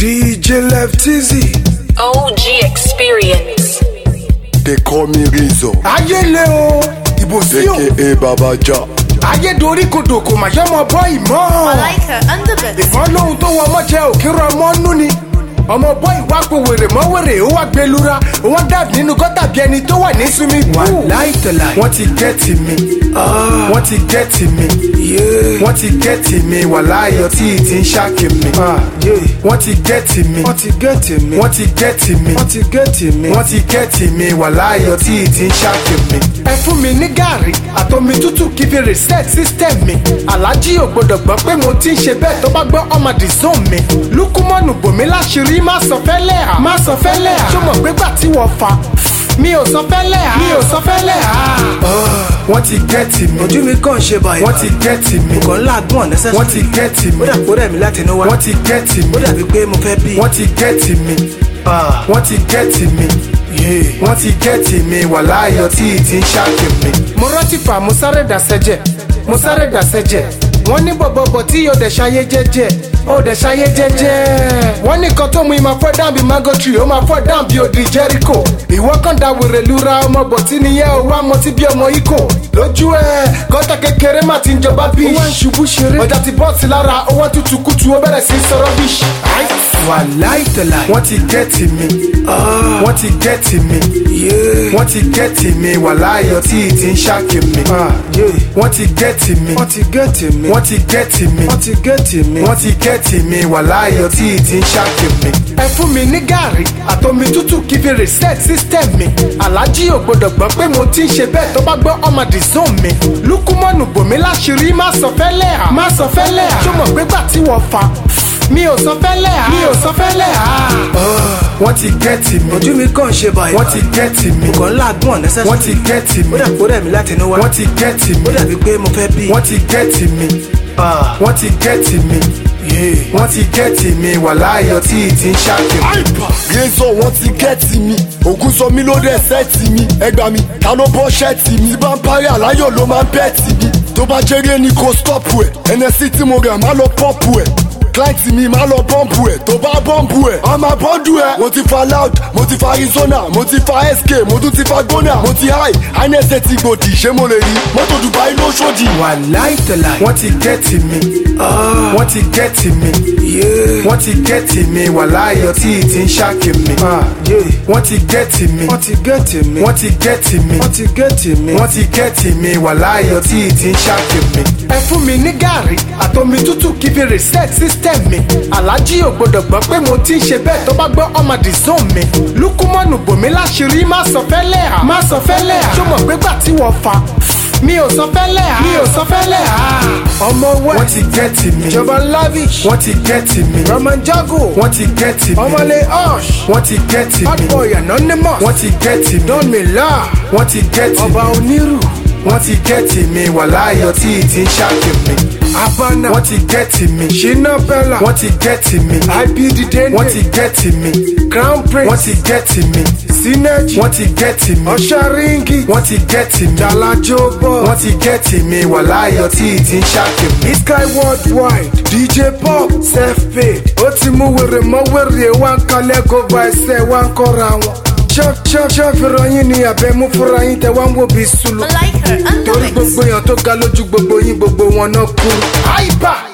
DJ Left Easy. OG Experience. They call me Rizzo. Aye o, Ibo si o. AKA Baba Ja. Ayé dorí kodò kò mà yọmọ bọ́ ìmọ̀. Malaika Underbit. Ìfọ́n lóhun tó wa ọmọ jẹ òkèrò ọmọ nú ọmọ bọ́ ìwákò wèrè mọ́ wèrè ó wá gbẹlura ó wá dàbí nínú gọ́tà bí ẹni tó wà ní swimming pool. láìtọ̀lá wọ́n ti gẹ́tì mi ah. wọ́n ti gẹ́tì mi wọ́n ti gẹ́tì mi wà láàyò tí ì ti ń ṣáàkì mi ah, wọ́n ti gẹ́tì mi wọ́n ti gẹ́tì mi wọ́n ti gẹ́tì mi wọ́n ti gẹ́tì mi wà láàyò tí ì ti ń ṣáàkì mi fún mi ní gàrí àtomi tútù kí fi reset system mi aláàjì ò gbọdọ̀ gbọ́ pé mo ti ń ṣe bẹ́ẹ̀ tó bá gbọ́ ọmọ the zone mi lukumọ́nù bòmí láṣìírí má sọ fẹ́lẹ́ à má sọ fẹ́lẹ́ à ṣó mọ̀ pé gbà tí wọ́n fa mi ò sọ fẹ́lẹ́ à mi ò sọ fẹ́lẹ́ à. wọ́n ti gẹ́ẹ̀tì mi ojú mi kàn ṣe báyìí wọ́n ti gẹ́ẹ̀tì mi kò ń láàgbọ́n ọ̀nẹ́sẹ̀ wọ́n ti gẹ́ẹ̀tì mi ó dà kó rẹ̀ mí láti inú wa wọ́n ti gẹ́ẹ̀tì mi ó dàbí pé mo fẹ́ bí wọ́n ti gẹ́ẹ̀tì mi ah. wọ́n ti gẹ́ẹ̀tì mi wọ́n ti gẹ́ẹ̀tì mi wà láàyò tí ì ti ń ṣáàkì mi. mo rántí fà mo sáré dàsẹ́jẹ̀ mo sáré dàsẹ́jẹ̀ wọ́n ní bọ̀bọ̀bọ̀ tí yóò dẹ̀ ṣayé jẹ́jẹ́ ó dẹ̀ ṣayé jẹ́jẹ́. wọ́n nìkan tó mu ìmọ̀ fọ́ dàn bí magotri ó máa fọ́ dàn bí odi jẹ́ríkò. ìwọ kan da wèrè lura ọmọ bọ̀tí nìyẹn ó wá mọ sí bí ọmọ ikò. lójú ẹ gọ́tà kékeré má ti ń jọba bí. ó wá ń ṣubú ṣeré. ọjà ti bọ́ọ̀sì lára owó tutù kutu ó bẹ̀rẹ̀ sí sọ̀rọ̀ bí. wàláì tẹ̀lá wọ́n ti gẹ́ẹ̀tì mi ah. wọ́n ti gẹ́ẹ̀tì mi wọ́n ti gẹ́ẹ̀tì mi wàláì ọtí ti ń ṣáàkì mi ah, wọ́n ti gẹ́ẹ̀tì mi wọ́n ti gẹ́ẹ̀tì mi wọ́n ti gẹ́ẹ̀tì mi wọ́n ti gẹ́ẹ̀tì mi wọ́n ti gẹ́ẹ̀tì bọ́jẹ́ẹ̀tì mi wà láàyò tí ì ti ń ṣáàkì mi. ẹ fún mi ní gàrí àtomi tútù kí fi reset system mi. aláàjì ò gbọdọ̀ gbọ́ pé mo ti ń ṣe bẹ́ẹ̀ tó bá gbọ́ ọmọ the zone mi. lukumọ́nù bòmí láṣìírí má sọ fẹ́lẹ́ à. má sọ fẹ́lẹ́ à. tó mọ̀ pé gbà tí wọ́n fa mi ò sọ fẹ́lẹ́ à. mi ò sọ fẹ́lẹ́ à. wọ́n ti gẹ́ẹ̀tì mi. ojú mi kàn ṣe báyìí. wọ́n ti gẹ́ẹ̀tì mi. kò ń láàgùn ọ̀nẹ́sẹ̀. wọ́n ti gẹ́ẹ̀tì mi. ó dà kó rẹ̀ mí láti inú wa. wọ́n ti gẹ́ẹ̀tì mi. ó dàbí pé mo fẹ́ bí. wọ́n ti gẹ́ẹ̀tì mi. Ah. wọ́n ti gẹ́ẹ̀tì mi wọ́n ti gẹ́ẹ̀tì mi wà láàyò tí ì ti ń ṣàkíyàn. yéèzọ wọ́n ti gẹ́ẹ̀tì mi ògùn sọ mí ló dẹ̀ sẹ́ẹ̀tì mi ẹgbà mi ta ló bọ́ ṣẹ́ẹ̀tì mi tí bá ń parí àláyò ló máa ń bẹ́ẹ̀tì mi tó bá jẹ́rìí ẹni kò stọ́pù ẹ̀ ẹnẹ́sì tí mo rẹ̀ má lọ pọ́pù ẹ̀ client mi máa lọ pọ́ǹpù ẹ̀ tó bá pọ́ǹpù ẹ̀ a máa bọ́ǹdù ẹ̀. mo ti fa loud mo ti fa arizona mo ti fa sk mo tún ti fa gona mo ti high inesẹ ti gbòdì ṣé mo lè rí mọ́tò dubai ló ṣòdì. wàláì tẹ̀lá wọ́n ti gẹ́ẹ̀tì mi ah. wọ́n ti gẹ́ẹ̀tì mi wọ́n ti gẹ́ẹ̀tì mi wàláì ọtí ìtì ń ṣáàkì mi ah, wọ́n ti gẹ́ẹ̀tì mi wọ́n ti gẹ́ẹ̀tì mi wọ́n ti gẹ́ẹ̀tì mi wọ́n ti gẹ́ẹ̀tì mi wọ́n ti gẹ́ẹ̀tì mi wàláì ọtí ìtì ń ṣáàkì mi. ẹ fún mi ní gàrí àtomi tútù kí fi reset six system mi aláàjì ò gbọdọ̀ gbọ́ pé mo ti ń ṣe bẹ́ẹ̀ tó bá gbọ́ ọmọ the zone mi lukumọ́nù bòmí láṣìírí má sọ fẹ́lẹ́ à má sọ fẹ́lẹ́ à ṣó mọ̀ pé gbà tí wọ́n fa mi ò sọ fẹ́lẹ́ à mi ò sọ fẹ́lẹ́ à. ọmọ wẹ́ wọ́n ti gẹ́tì mi jọba lavish wọ́n ti gẹ́tì mi roman jago wọ́n ti gẹ́tì mi ọmọlé hush wọ́n ti gẹ́tì mi hot boy anonymous wọ́n ti gẹ́tì mi don mi la wọ́n ti gẹ́tì mi ọba onírù wọ́n ti gẹ́tì mi wàláyọ̀ tí ti ń ṣàkè mi. Havana, what he getting me? Shina Bella, wọ́n ti gẹ́tì mi. IBDD, what he getting me? Crown Prince, what he getting me? Synergy, wọ́n ti gẹ́tì me? Ọ̀ṣáríngì, what he getting me? Dala wọ́n what he getting me? ti ń ṣàkè mi. Sky worldwide, DJ Pop, self-paid. Ó ti mú wèrè mọ́ wèrè wá ń kalẹ́ kó ba ẹsẹ̀ kọ́ra ṣọ́ọ̀fìrọ̀ yín ni àbẹ̀mú fúnra yín tẹ wá ń wò bí sùlù torí gbogbo èèyàn tó ga lójú gbogbo yín gbogbo wọn náà kú. àìbá